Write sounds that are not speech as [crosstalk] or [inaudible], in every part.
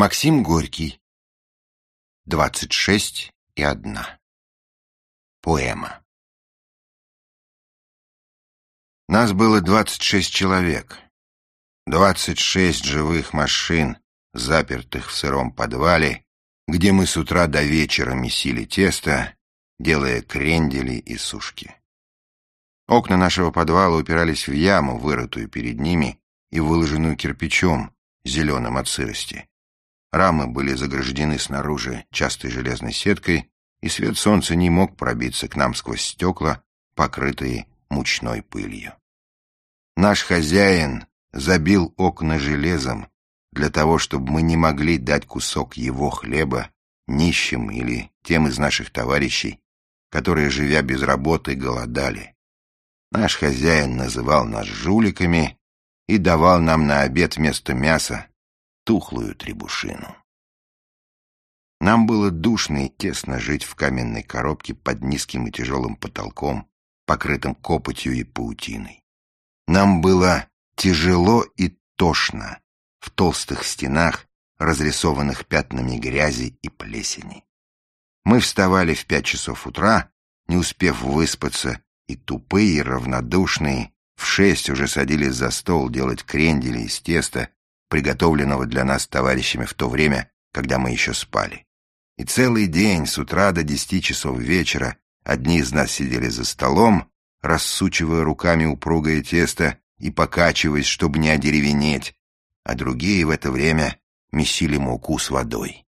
Максим Горький. Двадцать шесть и одна. Поэма. Нас было двадцать шесть человек. Двадцать шесть живых машин, запертых в сыром подвале, где мы с утра до вечера месили тесто, делая крендели и сушки. Окна нашего подвала упирались в яму, вырытую перед ними и выложенную кирпичом, зеленым от сырости. Рамы были заграждены снаружи частой железной сеткой, и свет солнца не мог пробиться к нам сквозь стекла, покрытые мучной пылью. Наш хозяин забил окна железом для того, чтобы мы не могли дать кусок его хлеба нищим или тем из наших товарищей, которые, живя без работы, голодали. Наш хозяин называл нас жуликами и давал нам на обед вместо мяса тухлую требушину. Нам было душно и тесно жить в каменной коробке под низким и тяжелым потолком, покрытым копотью и паутиной. Нам было тяжело и тошно в толстых стенах, разрисованных пятнами грязи и плесени. Мы вставали в пять часов утра, не успев выспаться, и тупые, равнодушные, в шесть уже садились за стол делать крендели из теста приготовленного для нас товарищами в то время, когда мы еще спали. И целый день, с утра до десяти часов вечера, одни из нас сидели за столом, рассучивая руками упругое тесто и покачиваясь, чтобы не одеревенеть, а другие в это время месили муку с водой.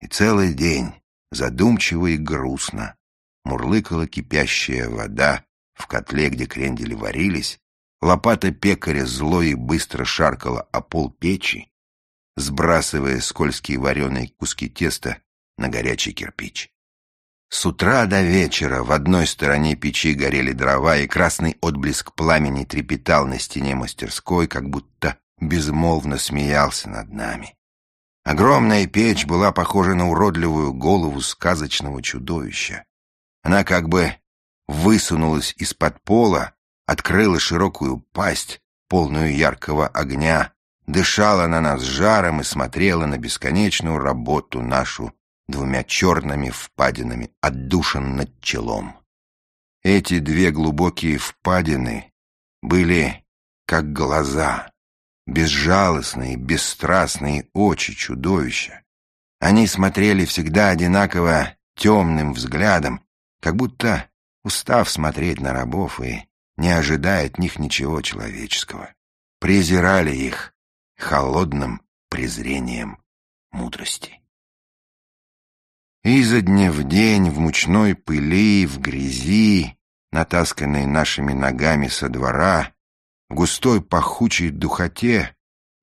И целый день, задумчиво и грустно, мурлыкала кипящая вода в котле, где крендели варились, Лопата пекаря зло и быстро шаркала о пол печи, сбрасывая скользкие вареные куски теста на горячий кирпич. С утра до вечера в одной стороне печи горели дрова, и красный отблеск пламени трепетал на стене мастерской, как будто безмолвно смеялся над нами. Огромная печь была похожа на уродливую голову сказочного чудовища. Она как бы высунулась из-под пола, открыла широкую пасть, полную яркого огня, дышала на нас жаром и смотрела на бесконечную работу нашу двумя черными впадинами, отдушин над челом. Эти две глубокие впадины были как глаза, безжалостные, бесстрастные очи чудовища. Они смотрели всегда одинаково темным взглядом, как будто устав смотреть на рабов и не ожидая от них ничего человеческого. Презирали их холодным презрением мудрости. Изо дня в день в мучной пыли, в грязи, натасканной нашими ногами со двора, в густой пахучей духоте,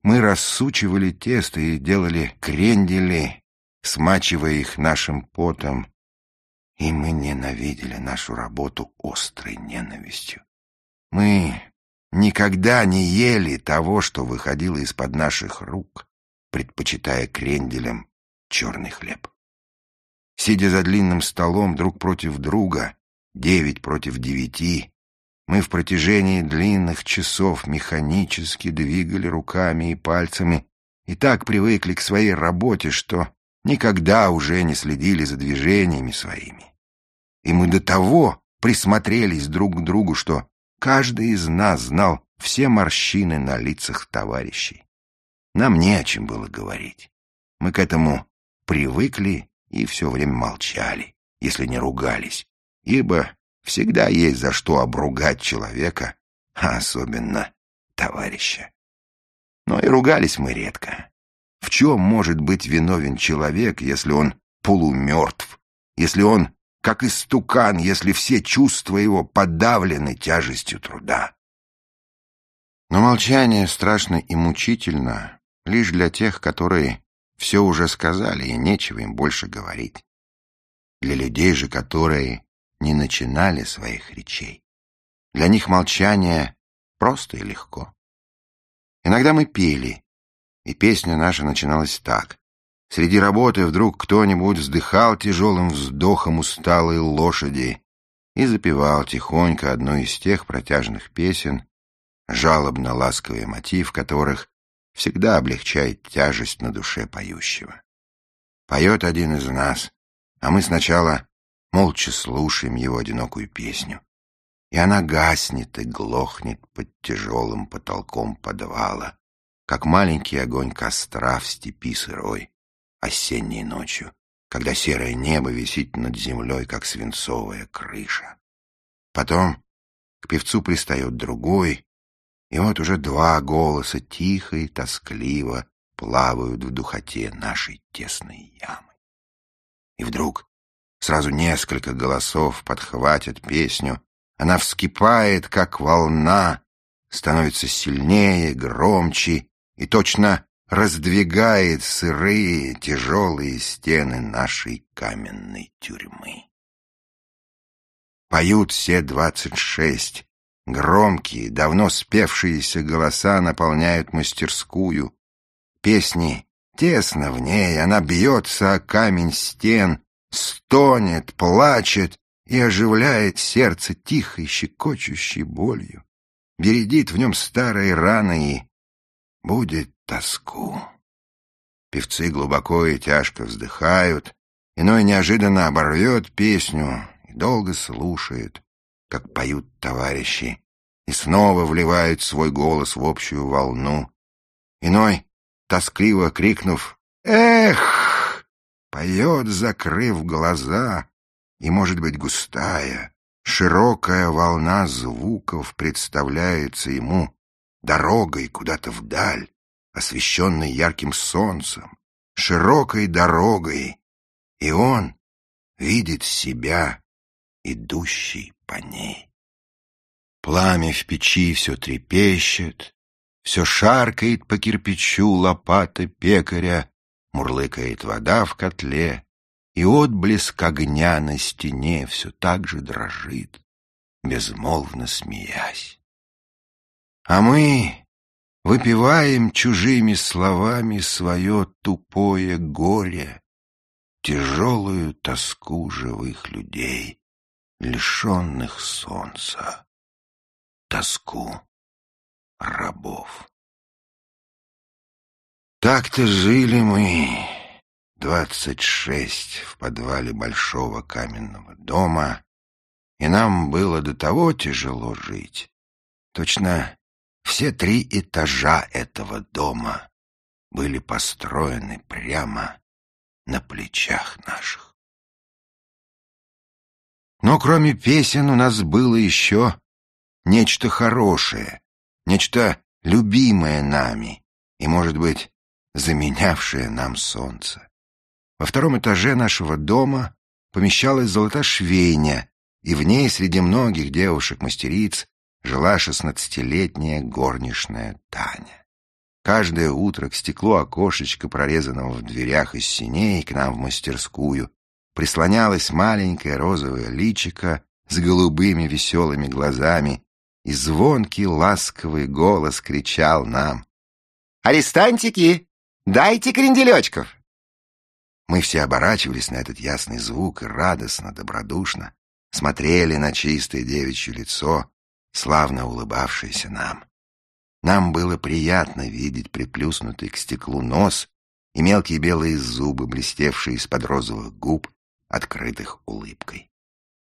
мы рассучивали тесто и делали крендели, смачивая их нашим потом, и мы ненавидели нашу работу острой ненавистью. Мы никогда не ели того, что выходило из-под наших рук, предпочитая кренделям черный хлеб. Сидя за длинным столом друг против друга, девять против девяти, мы в протяжении длинных часов механически двигали руками и пальцами и так привыкли к своей работе, что никогда уже не следили за движениями своими. И мы до того присмотрелись друг к другу, что Каждый из нас знал все морщины на лицах товарищей. Нам не о чем было говорить. Мы к этому привыкли и все время молчали, если не ругались, ибо всегда есть за что обругать человека, а особенно товарища. Но и ругались мы редко. В чем может быть виновен человек, если он полумертв, если он как истукан, если все чувства его подавлены тяжестью труда. Но молчание страшно и мучительно лишь для тех, которые все уже сказали, и нечего им больше говорить. Для людей же, которые не начинали своих речей. Для них молчание просто и легко. Иногда мы пели, и песня наша начиналась так. Среди работы вдруг кто-нибудь вздыхал тяжелым вздохом усталой лошади и запевал тихонько одну из тех протяжных песен, жалобно-ласковый мотив которых всегда облегчает тяжесть на душе поющего. Поет один из нас, а мы сначала молча слушаем его одинокую песню. И она гаснет и глохнет под тяжелым потолком подвала, как маленький огонь костра в степи сырой, осенней ночью, когда серое небо висит над землей, как свинцовая крыша. Потом к певцу пристает другой, и вот уже два голоса тихо и тоскливо плавают в духоте нашей тесной ямы. И вдруг сразу несколько голосов подхватят песню, она вскипает, как волна, становится сильнее, громче и точно раздвигает сырые, тяжелые стены нашей каменной тюрьмы. Поют все двадцать шесть. Громкие, давно спевшиеся голоса наполняют мастерскую. Песни тесно в ней, она бьется о камень стен, стонет, плачет и оживляет сердце тихой, щекочущей болью. Бередит в нем старые раны и будет тоску. Певцы глубоко и тяжко вздыхают, иной неожиданно оборвет песню, и долго слушает, как поют товарищи, и снова вливают свой голос в общую волну. Иной, тоскливо крикнув «Эх!», поет, закрыв глаза, и, может быть, густая, широкая волна звуков представляется ему дорогой куда-то вдаль, освещенной ярким солнцем, широкой дорогой, и он видит себя идущий по ней. Пламя в печи все трепещет, все шаркает по кирпичу лопата пекаря, мурлыкает вода в котле, и отблеск огня на стене все так же дрожит, безмолвно смеясь. А мы выпиваем чужими словами свое тупое горе, тяжелую тоску живых людей, лишенных солнца, тоску рабов. Так-то жили мы, двадцать шесть, в подвале большого каменного дома, и нам было до того тяжело жить. Точно все три этажа этого дома были построены прямо на плечах наших. Но кроме песен у нас было еще нечто хорошее, нечто любимое нами и, может быть, заменявшее нам солнце. Во втором этаже нашего дома помещалась золотошвейня, и в ней среди многих девушек-мастериц жила шестнадцатилетняя горничная Таня. Каждое утро к стеклу окошечка, прорезанного в дверях из синей, к нам в мастерскую, прислонялась маленькое розовое личико с голубыми веселыми глазами, и звонкий ласковый голос кричал нам «Арестантики, дайте кренделечков!» Мы все оборачивались на этот ясный звук и радостно, добродушно смотрели на чистое девичье лицо, славно улыбавшееся нам. Нам было приятно видеть приплюснутый к стеклу нос и мелкие белые зубы, блестевшие из-под розовых губ, открытых улыбкой.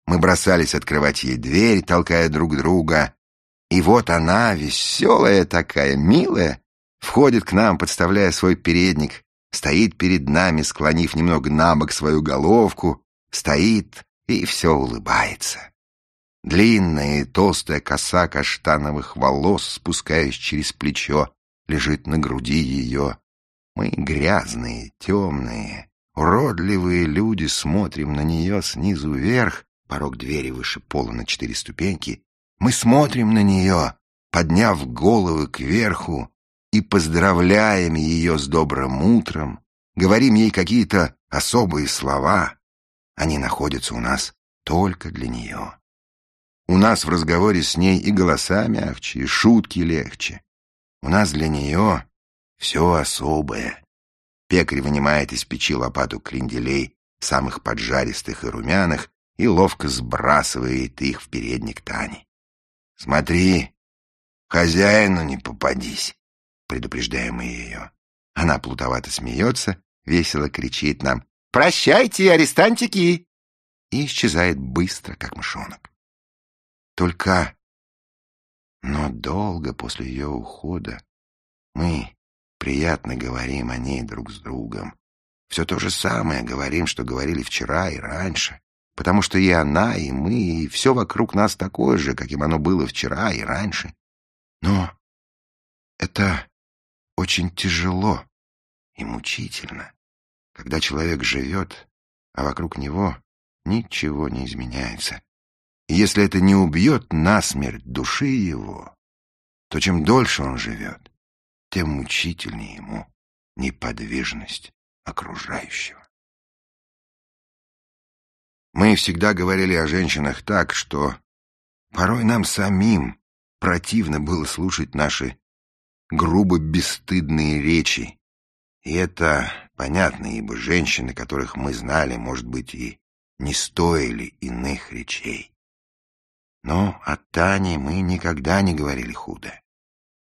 Мы бросались открывать ей дверь, толкая друг друга. И вот она, веселая такая, милая, входит к нам, подставляя свой передник, стоит перед нами, склонив немного на бок свою головку, стоит и все улыбается. Длинная и толстая коса каштановых волос, спускаясь через плечо, лежит на груди ее. Мы грязные, темные, Уродливые люди смотрим на нее снизу вверх, порог двери выше пола на четыре ступеньки. Мы смотрим на нее, подняв головы кверху, и поздравляем ее с добрым утром, говорим ей какие-то особые слова. Они находятся у нас только для нее. У нас в разговоре с ней и голоса мягче, и шутки легче. У нас для нее все особое. Пекарь вынимает из печи лопату кренделей, самых поджаристых и румяных, и ловко сбрасывает их в передник Тани. «Смотри, хозяину не попадись!» предупреждаем мы ее. Она плутовато смеется, весело кричит нам «Прощайте, арестантики!» и исчезает быстро, как мышонок. Только... Но долго после ее ухода мы приятно говорим о ней друг с другом. Все то же самое говорим, что говорили вчера и раньше, потому что и она, и мы, и все вокруг нас такое же, каким оно было вчера и раньше. Но это очень тяжело и мучительно, когда человек живет, а вокруг него ничего не изменяется. И если это не убьет насмерть души его, то чем дольше он живет, тем мучительнее ему неподвижность окружающего. Мы всегда говорили о женщинах так, что порой нам самим противно было слушать наши грубо бесстыдные речи. И это понятно, ибо женщины, которых мы знали, может быть, и не стоили иных речей. Но о Тане мы никогда не говорили худо.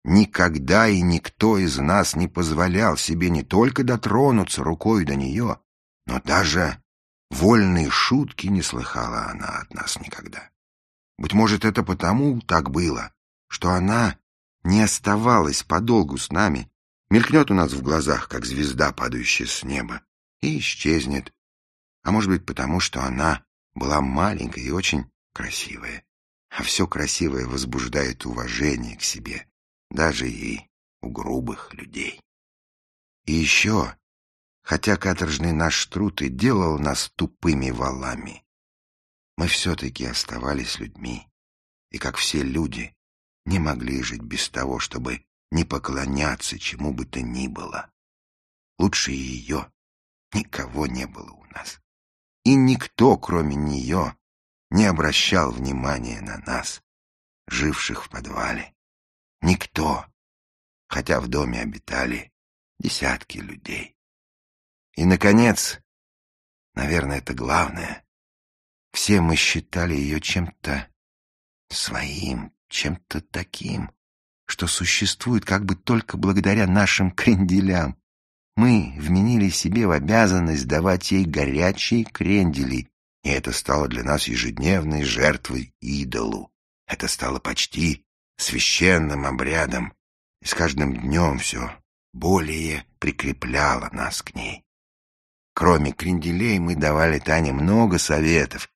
Никогда и никто из нас не позволял себе не только дотронуться рукой до нее, но даже вольные шутки не слыхала она от нас никогда. Быть может, это потому так было, что она не оставалась подолгу с нами, мелькнет у нас в глазах, как звезда, падающая с неба, и исчезнет. А может быть, потому что она была маленькая и очень красивая. А все красивое возбуждает уважение к себе, даже и у грубых людей. И еще, хотя каторжный наш труд и делал нас тупыми валами, мы все-таки оставались людьми, и, как все люди, не могли жить без того, чтобы не поклоняться чему бы то ни было. Лучше ее никого не было у нас. И никто, кроме нее, не обращал внимания на нас, живших в подвале. Никто, хотя в доме обитали десятки людей. И, наконец, наверное, это главное, все мы считали ее чем-то своим, чем-то таким, что существует как бы только благодаря нашим кренделям. Мы вменили себе в обязанность давать ей горячие крендели, и это стало для нас ежедневной жертвой идолу. Это стало почти священным обрядом, и с каждым днем все более прикрепляло нас к ней. Кроме кренделей мы давали Тане много советов,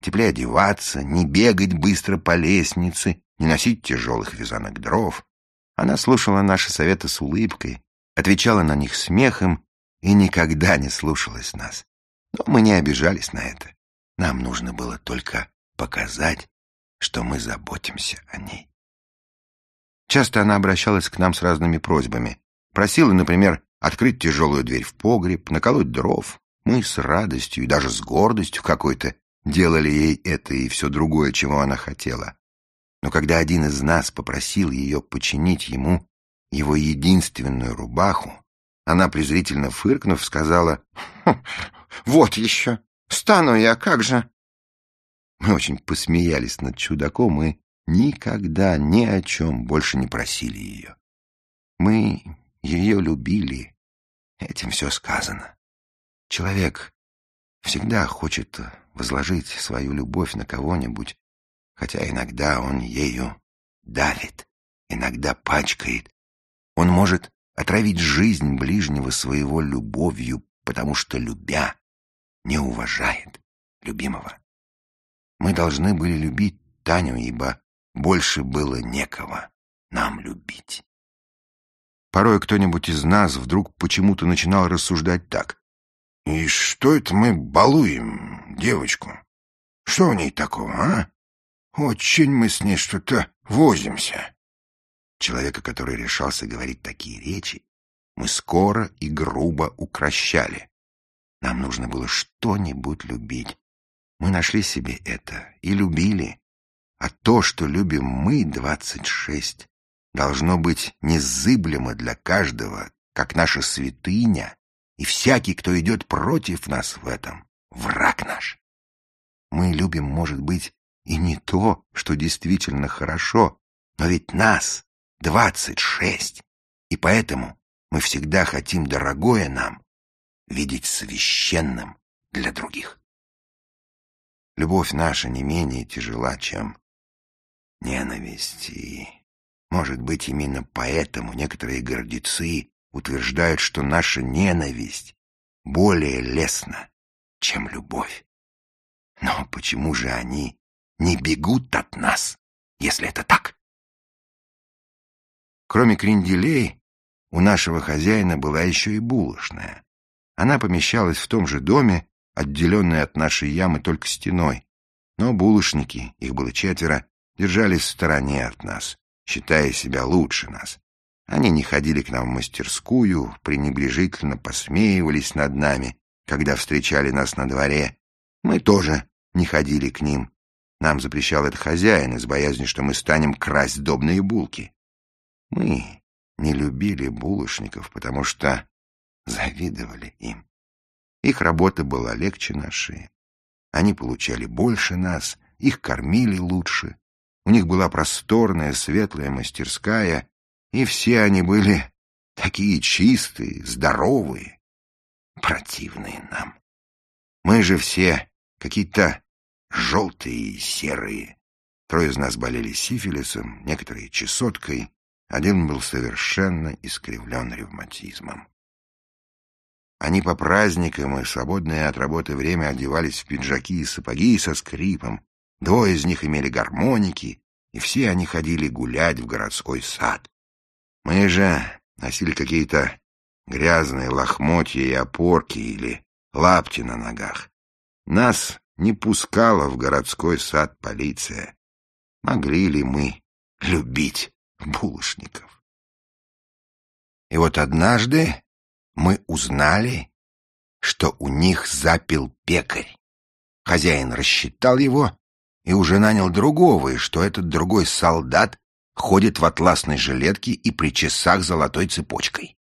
теплее одеваться, не бегать быстро по лестнице, не носить тяжелых вязанок дров. Она слушала наши советы с улыбкой, отвечала на них смехом и никогда не слушалась нас. Но мы не обижались на это. Нам нужно было только показать, что мы заботимся о ней. Часто она обращалась к нам с разными просьбами. Просила, например, открыть тяжелую дверь в погреб, наколоть дров. Мы с радостью и даже с гордостью какой-то делали ей это и все другое, чего она хотела. Но когда один из нас попросил ее починить ему его единственную рубаху, она, презрительно фыркнув, сказала, «Хм, «Вот еще! Стану я, как же!» Мы очень посмеялись над чудаком и никогда ни о чем больше не просили ее. Мы ее любили, этим все сказано. Человек всегда хочет возложить свою любовь на кого-нибудь, хотя иногда он ею давит, иногда пачкает. Он может отравить жизнь ближнего своего любовью, потому что, любя, не уважает любимого. Мы должны были любить Таню, ибо больше было некого нам любить. Порой кто-нибудь из нас вдруг почему-то начинал рассуждать так. «И что это мы балуем девочку? Что в ней такого, а? Очень мы с ней что-то возимся». Человека, который решался говорить такие речи, мы скоро и грубо укращали. Нам нужно было что-нибудь любить. Мы нашли себе это и любили. А то, что любим мы, двадцать шесть, должно быть незыблемо для каждого, как наша святыня, и всякий, кто идет против нас в этом, враг наш. Мы любим, может быть, и не то, что действительно хорошо, но ведь нас двадцать шесть, И поэтому мы всегда хотим дорогое нам видеть священным для других. Любовь наша не менее тяжела, чем ненависть, и, может быть, именно поэтому некоторые гордецы утверждают, что наша ненависть более лестна, чем любовь. Но почему же они не бегут от нас, если это так? Кроме кренделей, у нашего хозяина была еще и булочная. Она помещалась в том же доме, отделенной от нашей ямы только стеной. Но булочники, их было четверо, держались в стороне от нас, считая себя лучше нас. Они не ходили к нам в мастерскую, пренебрежительно посмеивались над нами, когда встречали нас на дворе. Мы тоже не ходили к ним. Нам запрещал это хозяин из боязни, что мы станем красть добные булки. Мы не любили булочников, потому что завидовали им. Их работа была легче нашей. Они получали больше нас, их кормили лучше. У них была просторная, светлая мастерская, и все они были такие чистые, здоровые, противные нам. Мы же все какие-то желтые и серые. Трое из нас болели сифилисом, некоторые чесоткой, один был совершенно искривлен ревматизмом. Они по праздникам и свободное от работы время одевались в пиджаки и сапоги со скрипом. Двое из них имели гармоники, и все они ходили гулять в городской сад. Мы же носили какие-то грязные лохмотья и опорки или лапти на ногах. Нас не пускала в городской сад полиция. Могли ли мы любить булочников. И вот однажды мы узнали, что у них запил пекарь. Хозяин рассчитал его и уже нанял другого, и что этот другой солдат ходит в атласной жилетке и при часах золотой цепочкой.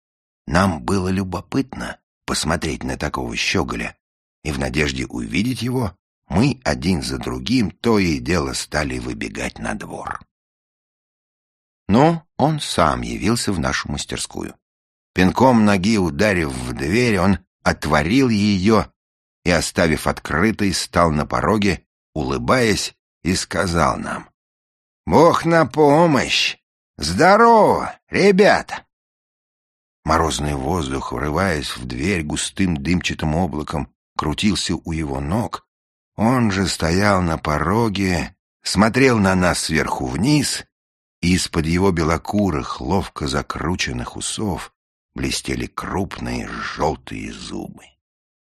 Нам было любопытно посмотреть на такого щеголя, и в надежде увидеть его мы один за другим то и дело стали выбегать на двор. Но он сам явился в нашу мастерскую. Пинком ноги ударив в дверь, он отворил ее и, оставив открытой, стал на пороге, улыбаясь, и сказал нам. «Бог на помощь! Здорово, ребята!» Морозный воздух, врываясь в дверь густым дымчатым облаком, крутился у его ног. Он же стоял на пороге, смотрел на нас сверху вниз и из-под его белокурых, ловко закрученных усов блестели крупные желтые зубы.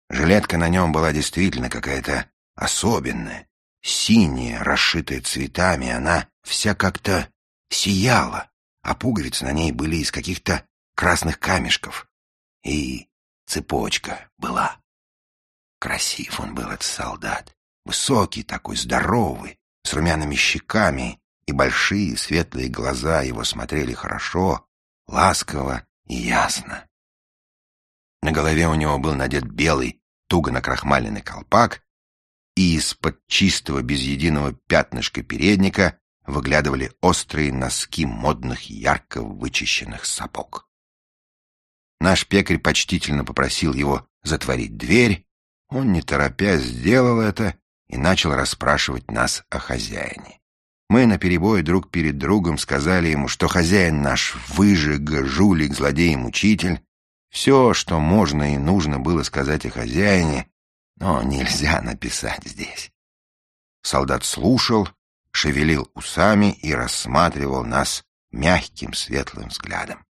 Жилетка на нем была действительно какая-то особенная, синяя, расшитая цветами, она вся как-то сияла, а пуговицы на ней были из каких-то красных камешков. И цепочка была. Красив он был, этот солдат. Высокий такой, здоровый, с румяными щеками и большие светлые глаза его смотрели хорошо, ласково ясно. На голове у него был надет белый, туго накрахмаленный колпак, и из-под чистого без единого пятнышка передника выглядывали острые носки модных ярко вычищенных сапог. Наш пекарь почтительно попросил его затворить дверь, он, не торопясь, сделал это и начал расспрашивать нас о хозяине. Мы наперебой друг перед другом сказали ему, что хозяин наш выжига, жулик, злодей и мучитель. Все, что можно и нужно было сказать о хозяине, но нельзя [laughs] написать здесь. Солдат слушал, шевелил усами и рассматривал нас мягким светлым взглядом.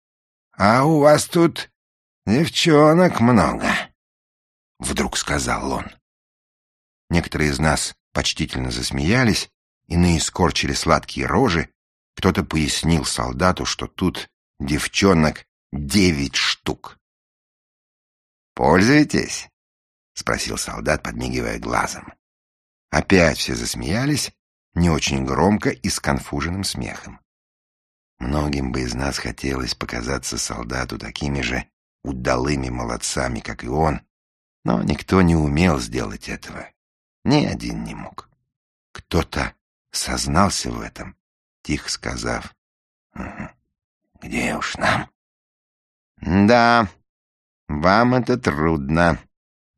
— А у вас тут девчонок много, — вдруг сказал он. Некоторые из нас почтительно засмеялись, Иные скорчили сладкие рожи. Кто-то пояснил солдату, что тут девчонок девять штук. «Пользуетесь?» — спросил солдат, подмигивая глазом. Опять все засмеялись, не очень громко и с конфуженным смехом. Многим бы из нас хотелось показаться солдату такими же удалыми молодцами, как и он, но никто не умел сделать этого. Ни один не мог. Кто-то сознался в этом, тихо сказав, угу, Где уж нам? Да, вам это трудно,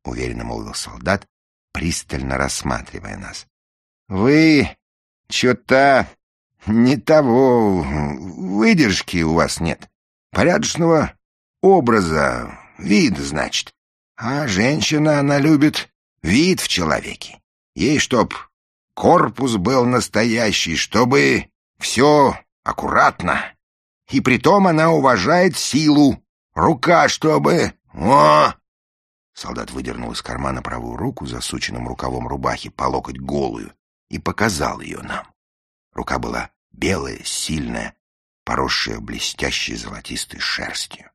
уверенно молвил солдат, пристально рассматривая нас. Вы что-то не того, выдержки у вас нет. Порядочного образа, вида, значит. А женщина, она любит вид в человеке. Ей чтоб корпус был настоящий, чтобы все аккуратно. И притом она уважает силу. Рука, чтобы... О! Солдат выдернул из кармана правую руку, засученным рукавом рубахи, по локоть голую, и показал ее нам. Рука была белая, сильная, поросшая блестящей золотистой шерстью.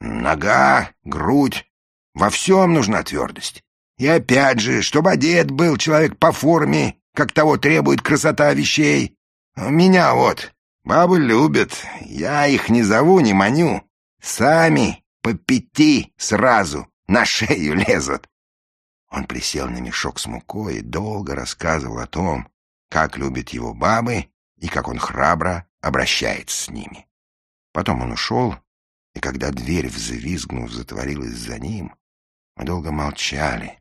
Нога, грудь, во всем нужна твердость. И опять же, чтобы одет был человек по форме, как того требует красота вещей. Меня вот бабы любят, я их не зову, не маню. Сами по пяти сразу на шею [laughs] лезут. Он присел на мешок с мукой и долго рассказывал о том, как любят его бабы и как он храбро обращается с ними. Потом он ушел, и когда дверь, взвизгнув, затворилась за ним, мы долго молчали,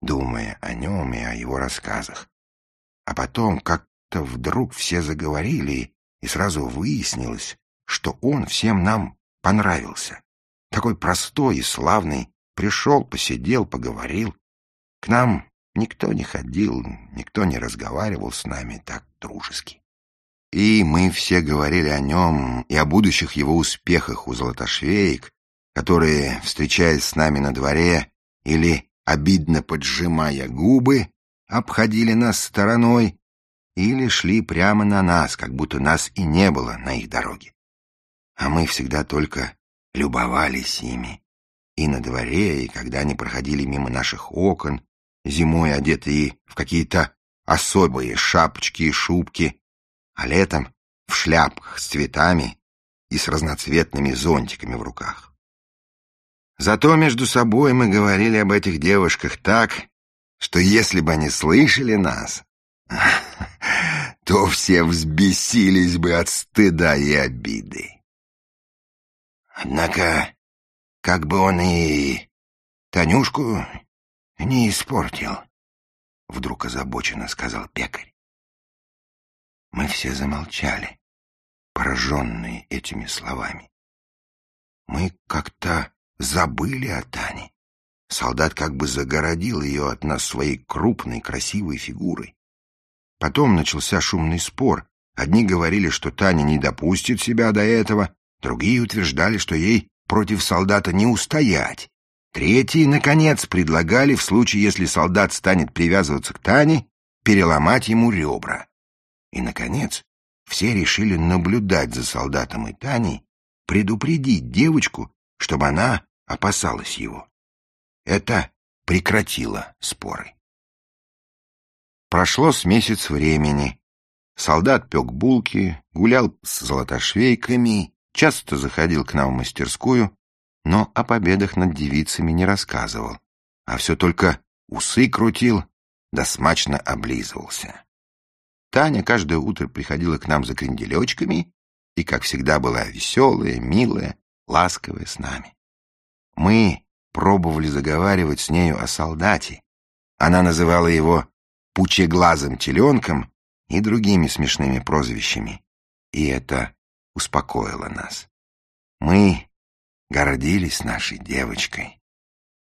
думая о нем и о его рассказах. А потом как-то вдруг все заговорили, и сразу выяснилось, что он всем нам понравился. Такой простой и славный, пришел, посидел, поговорил. К нам никто не ходил, никто не разговаривал с нами так дружески. И мы все говорили о нем и о будущих его успехах у золотошвеек, которые, встречаясь с нами на дворе или, обидно поджимая губы, обходили нас стороной или шли прямо на нас, как будто нас и не было на их дороге. А мы всегда только любовались ими. И на дворе, и когда они проходили мимо наших окон, зимой одетые в какие-то особые шапочки и шубки, а летом в шляпках с цветами и с разноцветными зонтиками в руках. Зато между собой мы говорили об этих девушках так, что если бы они слышали нас, [laughs] то все взбесились бы от стыда и обиды. Однако, как бы он и Танюшку не испортил, вдруг озабоченно сказал пекарь. Мы все замолчали, пораженные этими словами. Мы как-то забыли о Тане. Солдат как бы загородил ее от нас своей крупной, красивой фигурой. Потом начался шумный спор. Одни говорили, что Таня не допустит себя до этого, другие утверждали, что ей против солдата не устоять. Третьи, наконец, предлагали, в случае, если солдат станет привязываться к Тане, переломать ему ребра. И, наконец, все решили наблюдать за солдатом и Таней, предупредить девочку, чтобы она опасалась его. Это прекратило споры. Прошло с месяц времени. Солдат пек булки, гулял с золотошвейками, часто заходил к нам в мастерскую, но о победах над девицами не рассказывал, а все только усы крутил, да смачно облизывался. Таня каждое утро приходила к нам за кренделечками и, как всегда, была веселая, милая, ласковая с нами. Мы пробовали заговаривать с нею о солдате. Она называла его пучеглазым теленком и другими смешными прозвищами. И это успокоило нас. Мы гордились нашей девочкой.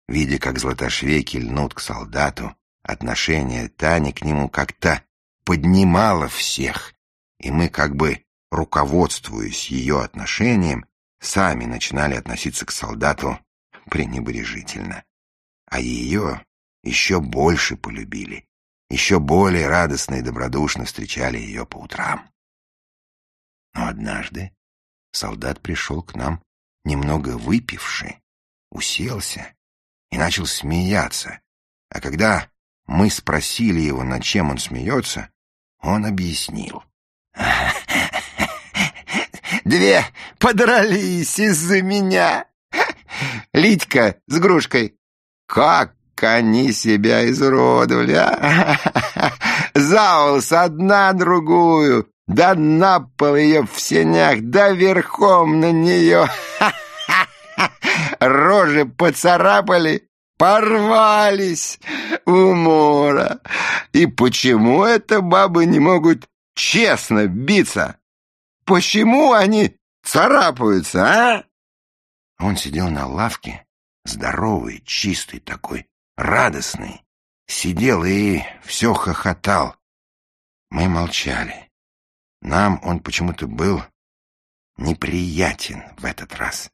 Видя, как златошвейки льнут к солдату, отношение Тани к нему как-то поднимала всех, и мы, как бы руководствуясь ее отношением, сами начинали относиться к солдату пренебрежительно. А ее еще больше полюбили, еще более радостно и добродушно встречали ее по утрам. Но однажды солдат пришел к нам немного выпивший, уселся и начал смеяться, а когда мы спросили его, над чем он смеется, он объяснил. «Две подрались из-за меня. Литька с Грушкой. Как они себя изуродовали, а? [laughs] За одна другую да на пол ее в сенях, да верхом на нее. [laughs] Рожи поцарапали, порвались умора. И почему это бабы не могут честно биться? Почему они царапаются, а? Он сидел на лавке, здоровый, чистый такой, радостный. Сидел и все хохотал. Мы молчали. Нам он почему-то был неприятен в этот раз.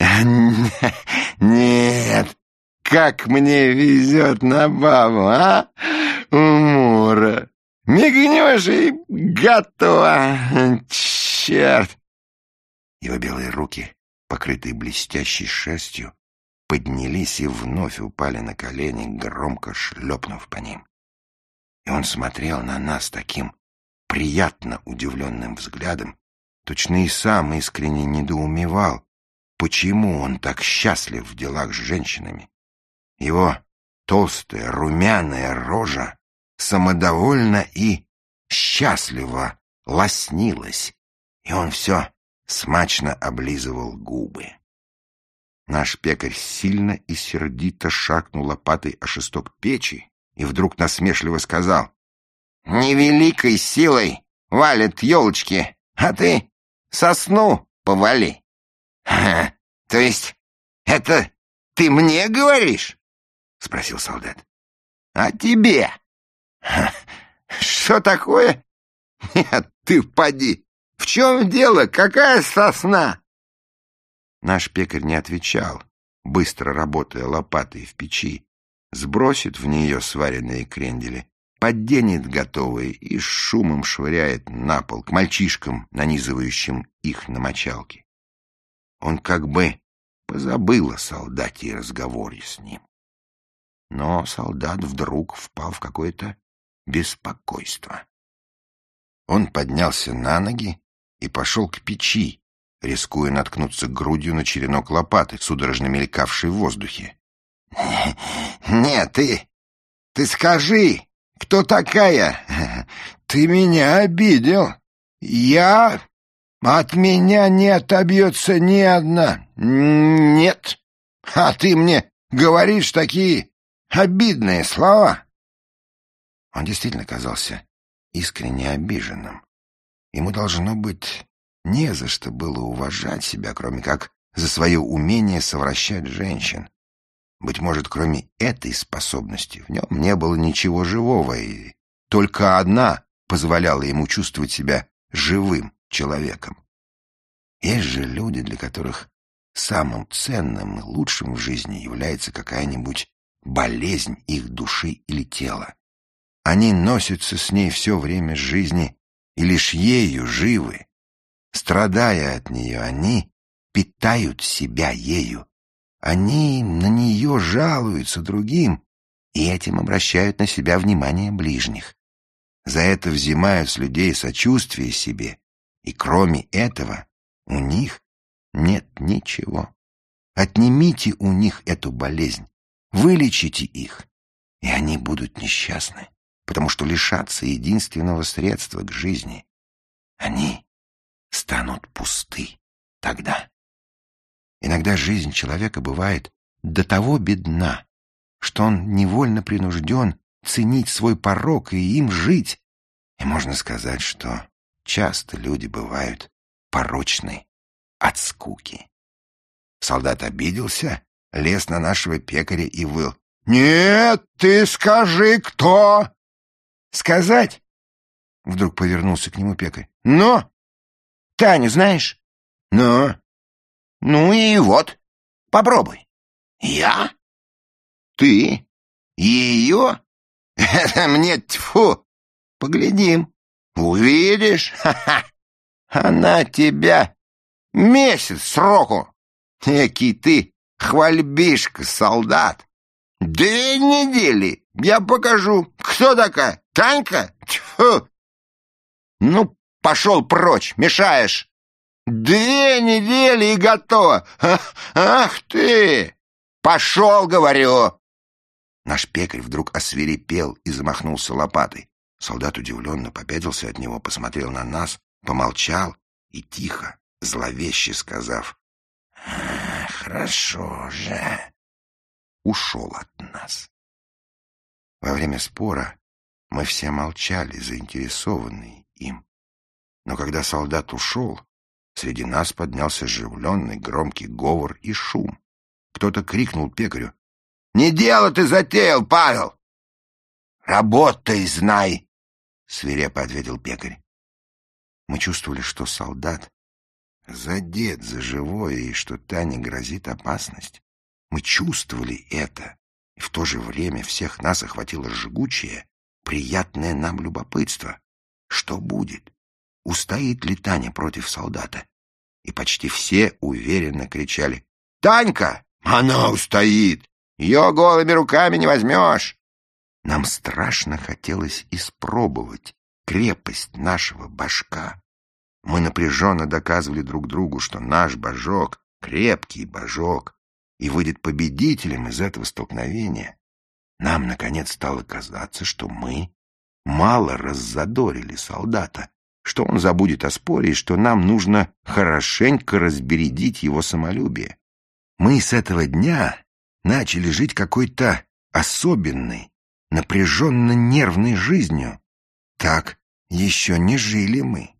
[laughs] «Нет, как мне везет на бабу, а? Умора! Мигнешь и готово! Черт!» Его белые руки, покрытые блестящей шерстью, поднялись и вновь упали на колени, громко шлепнув по ним. И он смотрел на нас таким приятно удивленным взглядом, точно и сам искренне недоумевал, почему он так счастлив в делах с женщинами. Его толстая, румяная рожа самодовольно и счастливо лоснилась, и он все смачно облизывал губы. Наш пекарь сильно и сердито шаркнул лопатой о шесток печи и вдруг насмешливо сказал, «Невеликой силой валят елочки, а ты сосну повали». «Ха, то есть это ты мне говоришь?» — спросил солдат. «А тебе?» «Что такое?» «Нет, ты поди! В чем дело? Какая сосна?» Наш пекарь не отвечал, быстро работая лопатой в печи, сбросит в нее сваренные крендели, подденет готовые и с шумом швыряет на пол к мальчишкам, нанизывающим их на мочалки. Он как бы позабыл о солдате и разговоре с ним. Но солдат вдруг впал в какое-то беспокойство. Он поднялся на ноги и пошел к печи, рискуя наткнуться грудью на черенок лопаты, судорожно мелькавший в воздухе. «Нет, ты... ты скажи, кто такая? [laughs] Ты меня обидел. Я... От меня не отобьется ни одна. Нет. А ты мне говоришь такие обидные слова». Он действительно казался искренне обиженным. Ему должно быть не за что было уважать себя, кроме как за свое умение совращать женщин. Быть может, кроме этой способности в нем не было ничего живого, и только одна позволяла ему чувствовать себя живым человеком. Есть же люди, для которых самым ценным и лучшим в жизни является какая-нибудь болезнь их души или тела. Они носятся с ней все время жизни и лишь ею живы. Страдая от нее, они питают себя ею. Они на нее жалуются другим и этим обращают на себя внимание ближних. За это взимают с людей сочувствие себе, и кроме этого у них нет ничего. Отнимите у них эту болезнь, вылечите их, и они будут несчастны, потому что лишатся единственного средства к жизни. Они станут пусты тогда. Иногда жизнь человека бывает до того бедна, что он невольно принужден ценить свой порог и им жить. И можно сказать, что часто люди бывают порочны от скуки. Солдат обиделся, лез на нашего пекаря и выл. «Нет, ты скажи, кто!» «Сказать?» Вдруг повернулся к нему пекарь. «Но! Таню знаешь? Ну? Ну и вот. Попробуй. Я? Ты? Ее? Это мне тьфу. Поглядим. Увидишь? Ха-ха. Она тебя месяц сроку. Экий ты хвальбишка, солдат. Две недели. Я покажу. Кто такая? Танька? Тьфу. Ну, Пошел прочь, мешаешь. Две недели и готово. Ах, [laughs] ах ты! Пошел, говорю. Наш пекарь вдруг освирепел и замахнулся лопатой. Солдат удивленно попятился от него, посмотрел на нас, помолчал и тихо, зловеще сказав «А, «Хорошо же», ушел от нас. Во время спора мы все молчали, заинтересованные им. Но когда солдат ушел, среди нас поднялся оживленный громкий говор и шум. Кто-то крикнул пекарю. — Не дело ты затеял, Павел! — Работай, знай! — свирепо ответил пекарь. Мы чувствовали, что солдат задет за живое и что Тане грозит опасность. Мы чувствовали это, в то же время всех нас охватило жгучее, приятное нам любопытство. Что будет? Устоит ли Таня против солдата? И почти все уверенно кричали «Танька! Она устоит! Ее голыми руками не возьмешь!» Нам страшно хотелось испробовать крепость нашего башка. Мы напряженно доказывали друг другу, что наш божок — крепкий божок, и выйдет победителем из этого столкновения. Нам, наконец, стало казаться, что мы мало раззадорили солдата, что он забудет о споре и что нам нужно хорошенько разбередить его самолюбие. Мы с этого дня начали жить какой-то особенной, напряженно-нервной жизнью. Так еще не жили мы.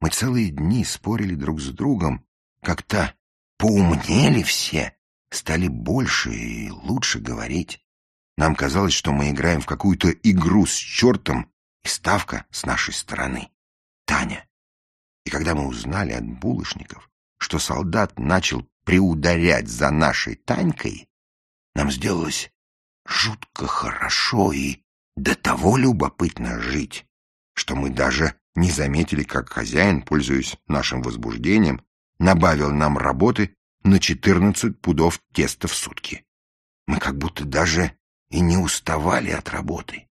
Мы целые дни спорили друг с другом, как-то поумнели все, стали больше и лучше говорить. Нам казалось, что мы играем в какую-то игру с чертом, и ставка с нашей стороны. Таня. И когда мы узнали от булочников, что солдат начал приударять за нашей Танькой, нам сделалось жутко хорошо и до того любопытно жить, что мы даже не заметили, как хозяин, пользуясь нашим возбуждением, набавил нам работы на четырнадцать пудов теста в сутки. Мы как будто даже и не уставали от работы.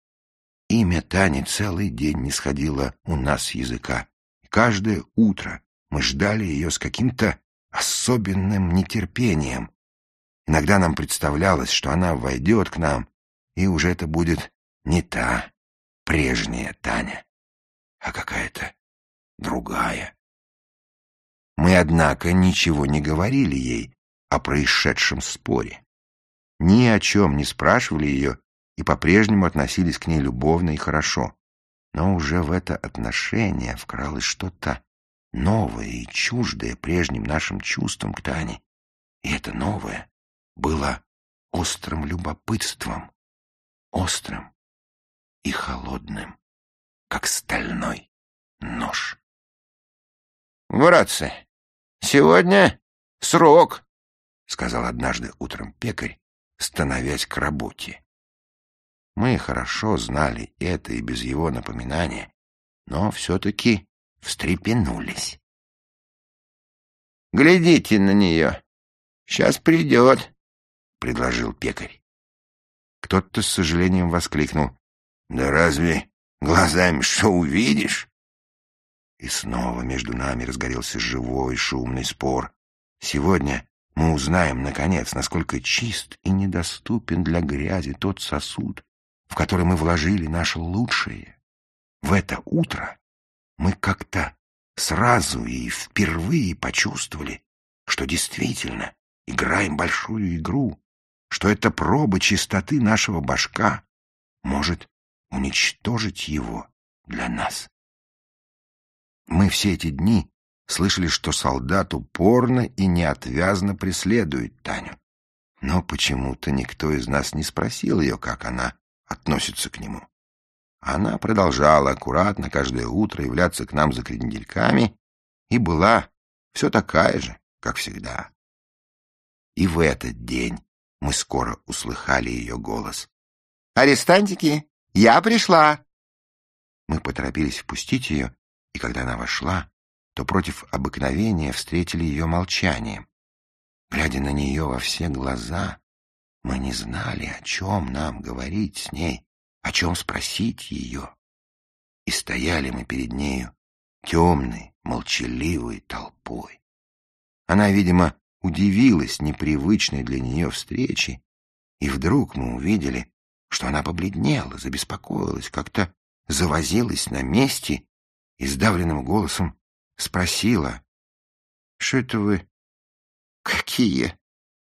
Имя Тани целый день не сходило у нас с языка. Каждое утро мы ждали ее с каким-то особенным нетерпением. Иногда нам представлялось, что она войдет к нам, и уже это будет не та прежняя Таня, а какая-то другая. Мы, однако, ничего не говорили ей о происшедшем споре. Ни о чем не спрашивали ее и по-прежнему относились к ней любовно и хорошо. Но уже в это отношение вкралось что-то новое и чуждое прежним нашим чувствам к Тане. И это новое было острым любопытством, острым и холодным, как стальной нож. — Братцы, сегодня срок, — сказал однажды утром пекарь, становясь к работе. Мы хорошо знали это и без его напоминания, но все-таки встрепенулись. «Глядите на нее. Сейчас придет», — предложил пекарь. Кто-то с сожалением воскликнул. «Да разве глазами что увидишь?» И снова между нами разгорелся живой шумный спор. Сегодня мы узнаем, наконец, насколько чист и недоступен для грязи тот сосуд, в который мы вложили наше лучшее. В это утро мы как-то сразу и впервые почувствовали, что действительно играем большую игру, что эта проба чистоты нашего башка может уничтожить его для нас. Мы все эти дни слышали, что солдат упорно и неотвязно преследует Таню. Но почему-то никто из нас не спросил ее, как она относится к нему. Она продолжала аккуратно каждое утро являться к нам за крендельками и была все такая же, как всегда. И в этот день мы скоро услыхали ее голос. «Арестантики, я пришла!» Мы поторопились впустить ее, и когда она вошла, то против обыкновения встретили ее молчанием. Глядя на нее во все глаза, мы не знали, о чем нам говорить с ней, о чем спросить ее. И стояли мы перед нею темной, молчаливой толпой. Она, видимо, удивилась непривычной для нее встрече, и вдруг мы увидели, что она побледнела, забеспокоилась, как-то завозилась на месте и сдавленным голосом спросила. — Что это вы? — Какие?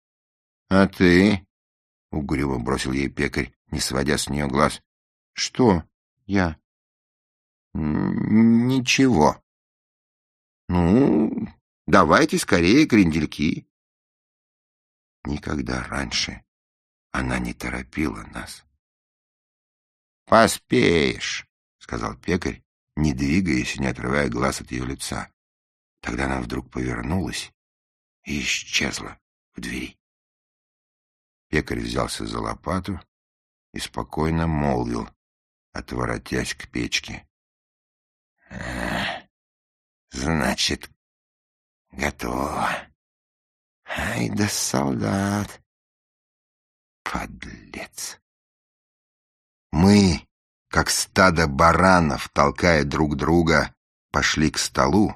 — А ты? — угрюмо бросил ей пекарь, не сводя с нее глаз. — Что я? — Ничего. — Ну, давайте скорее крендельки. Никогда раньше она не торопила нас. — Поспеешь, — сказал пекарь, не двигаясь и не отрывая глаз от ее лица. Тогда она вдруг повернулась и исчезла в двери. Пекарь взялся за лопату и спокойно молвил, отворотясь к печке. — Значит, готово. Ай да солдат! Подлец! Мы, как стадо баранов, толкая друг друга, пошли к столу,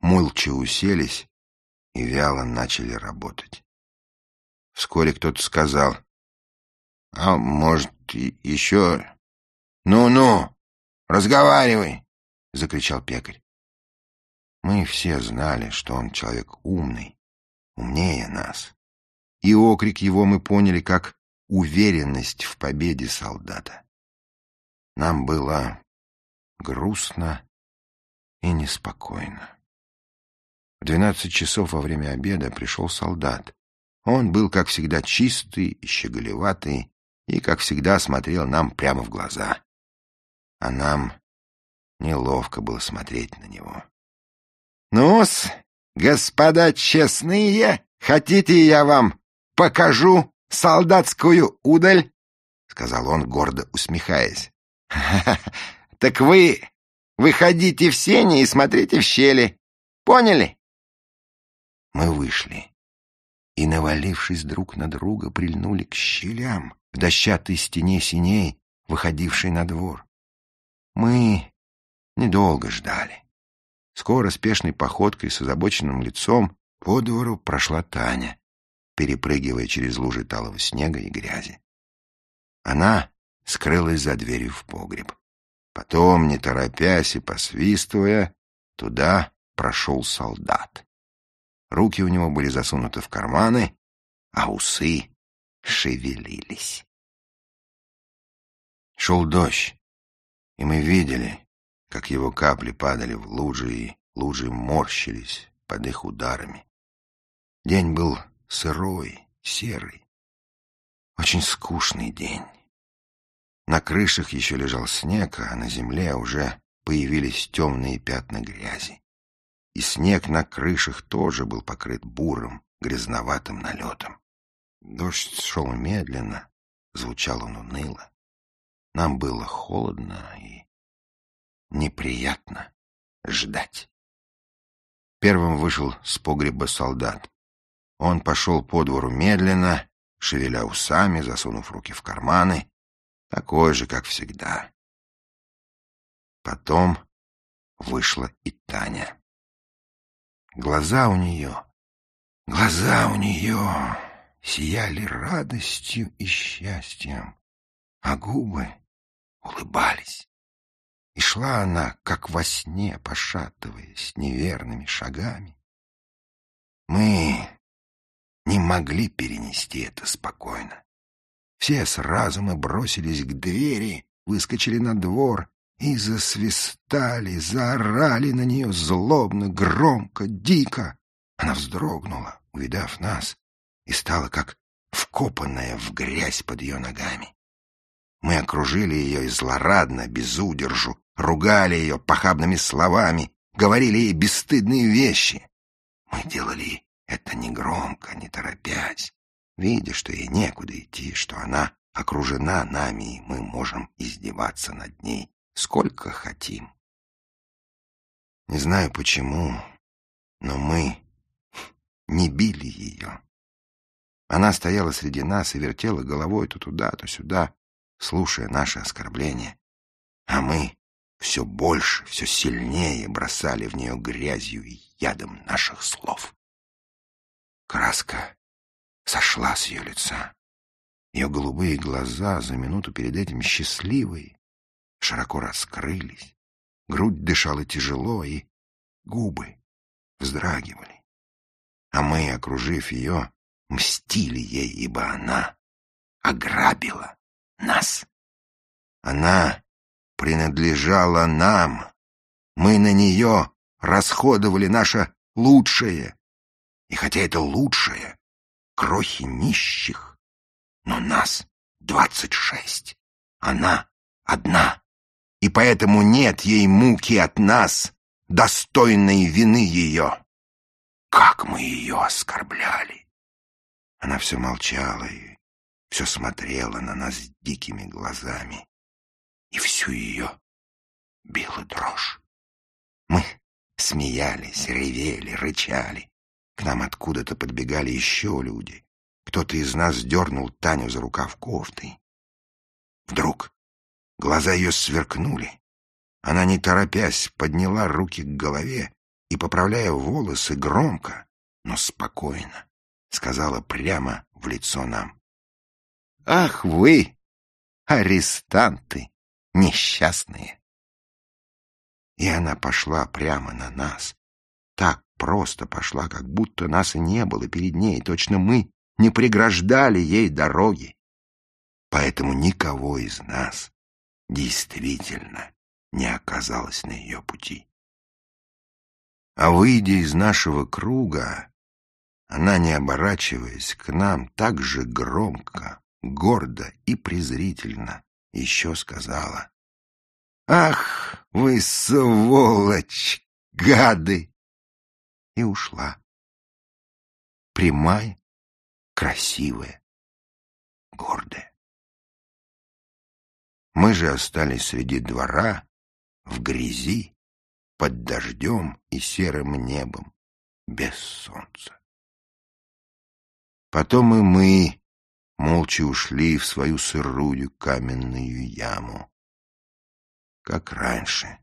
молча уселись и вяло начали работать. Вскоре кто-то сказал, «А может, еще...» «Ну-ну, разговаривай!» — закричал пекарь. Мы все знали, что он человек умный, умнее нас. И окрик его мы поняли как уверенность в победе солдата. Нам было грустно и неспокойно. В двенадцать часов во время обеда пришел солдат. Он был, как всегда, чистый и щеголеватый, и, как всегда, смотрел нам прямо в глаза. А нам неловко было смотреть на него. «Ну-с, господа честные, хотите, я вам покажу солдатскую удаль?» — сказал он, гордо усмехаясь. [laughs] «Так вы выходите в сени и смотрите в щели. Поняли?» Мы вышли и, навалившись друг на друга, прильнули к щелям в дощатой стене синей, выходившей на двор. Мы недолго ждали. Скоро спешной походкой с озабоченным лицом по двору прошла Таня, перепрыгивая через лужи талого снега и грязи. Она скрылась за дверью в погреб. Потом, не торопясь и посвистывая, туда прошел солдат. Руки у него были засунуты в карманы, а усы шевелились. Шел дождь, и мы видели, как его капли падали в лужи, и лужи морщились под их ударами. День был сырой, серый. Очень скучный день. На крышах еще лежал снег, а на земле уже появились темные пятна грязи и снег на крышах тоже был покрыт бурым, грязноватым налетом. Дождь шел медленно, звучал он уныло. Нам было холодно и неприятно ждать. Первым вышел с погреба солдат. Он пошел по двору медленно, шевеля усами, засунув руки в карманы, такой же, как всегда. Потом вышла и Таня. Глаза у нее, глаза у нее сияли радостью и счастьем, а губы улыбались. И шла она, как во сне, пошатываясь неверными шагами. Мы не могли перенести это спокойно. Все сразу мы бросились к двери, выскочили на двор и засвистали, заорали на нее злобно, громко, дико. Она вздрогнула, увидав нас, и стала как вкопанная в грязь под ее ногами. Мы окружили ее и злорадно, без удержу, ругали ее похабными словами, говорили ей бесстыдные вещи. Мы делали это негромко, не торопясь, видя, что ей некуда идти, что она окружена нами, и мы можем издеваться над ней сколько хотим. Не знаю почему, но мы не били ее. Она стояла среди нас и вертела головой то туда, то сюда, слушая наши оскорбления. А мы все больше, все сильнее бросали в нее грязью и ядом наших слов. Краска сошла с ее лица. Ее голубые глаза, за минуту перед этим счастливые, широко раскрылись, грудь дышала тяжело, и губы вздрагивали. А мы, окружив ее, мстили ей, ибо она ограбила нас. Она принадлежала нам. Мы на нее расходовали наше лучшее. И хотя это лучшее, крохи нищих, но нас двадцать шесть. Она одна. И поэтому нет ей муки от нас, достойной вины ее. Как мы ее оскорбляли! Она все молчала и все смотрела на нас дикими глазами. И всю ее била дрожь. Мы смеялись, ревели, рычали. К нам откуда-то подбегали еще люди. Кто-то из нас дернул Таню за рукав кофтой. Вдруг глаза ее сверкнули. Она, не торопясь, подняла руки к голове и, поправляя волосы, громко, но спокойно, сказала прямо в лицо нам. «Ах вы, арестанты несчастные!» И она пошла прямо на нас. Так просто пошла, как будто нас и не было перед ней. Точно мы не преграждали ей дороги. Поэтому никого из нас действительно не оказалось на ее пути. А выйдя из нашего круга, она, не оборачиваясь к нам, так же громко, гордо и презрительно еще сказала. «Ах, вы сволочь, гады!» И ушла. Прямая, красивая, гордая. Мы же остались среди двора, в грязи, под дождем и серым небом, без солнца. Потом и мы молча ушли в свою сырую каменную яму. Как раньше,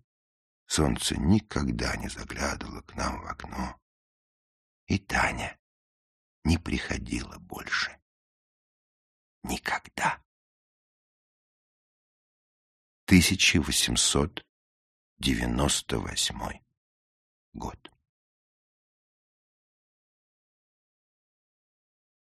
солнце никогда не заглядывало к нам в окно. И Таня не приходила больше. Никогда. 1898 год.